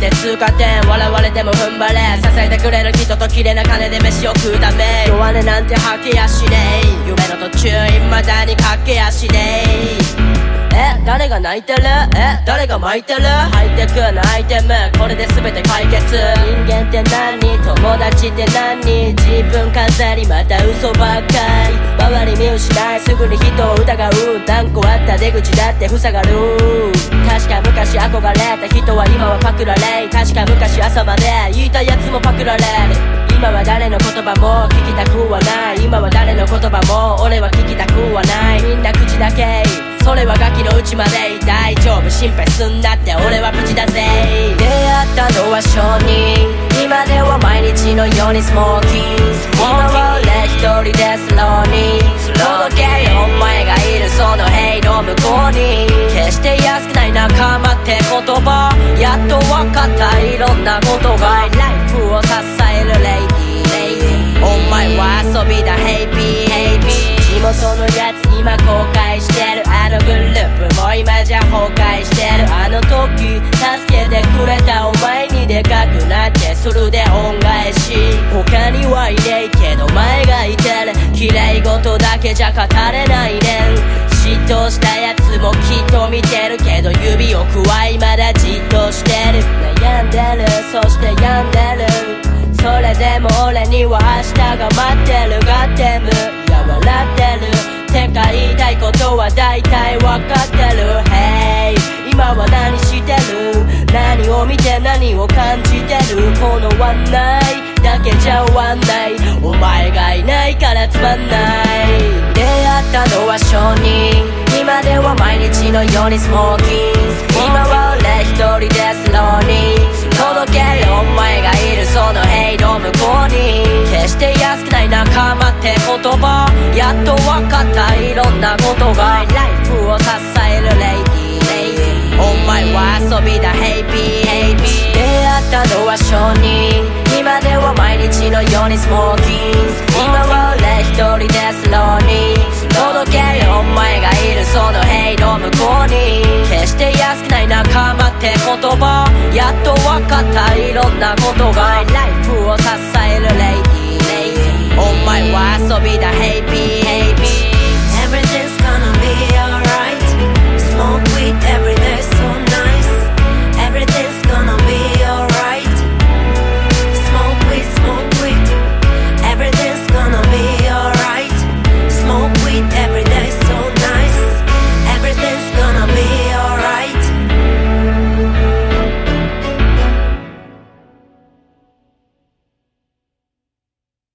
で通過点笑われても踏ん張れ。支えてくれる人と綺麗な金で飯を食うため。弱音なんて吐きやしねえ。夢の途中未だに駆け足ねえ。え誰が泣いてる？え誰が巻いてる？ハイテクなアイテム。これで全て解決。人間って何？友達って何自分飾りまた嘘ばっかり。周り見失いすぐに人を疑う何個あった出口だって塞がる。確か昔憧れ。た人は今はパクられ確か昔朝まで。言いたやつもパクられ。今は誰の言葉も聞きたくはない。今は誰の言葉も俺は聞きたくはない。みんな口だけ。それはガキのうちまで。大丈夫。心配すんなって俺は無事だぜ出会ったのは証人。今では毎日のようにスモーキン今は俺一人でスローに届けお前がいるその塀の向こうに。決して安くない仲間って言葉やっと分かったいろんなことがライフを支えるレイディーお前は遊びだヘイビーヘイビー。地元のやつ今後悔してる。あのグループも今じゃ崩壊してる。あの時助けてくれたするで恩返し。他にはいねえけど前がいてる綺麗事だけじゃ語れないねん。嫉妬したやつもきっと見てるけど指をくわいまだじっとしてる。悩んでる。そして病んでる。それでも俺には明日が待ってる。ガッテムや笑ってる。何を見て何を感じてるこのワンナイだけじゃ終わんない。お前がいないからつまんない出会ったのは証人。今では毎日のようにスモーキン今は俺一人でスローに届けるお前がいるその塀の向こうに決して安くない仲間って言葉やっと分かったいろんなことがびだヘイピーヘイピー出会ったのは承認今では毎日のようにスモーキン今は俺一人でスローに。届けるお前がいるその塀の向こうに。決して安くない仲間って言葉。やっと分かった。いろんなことが。ライフを支え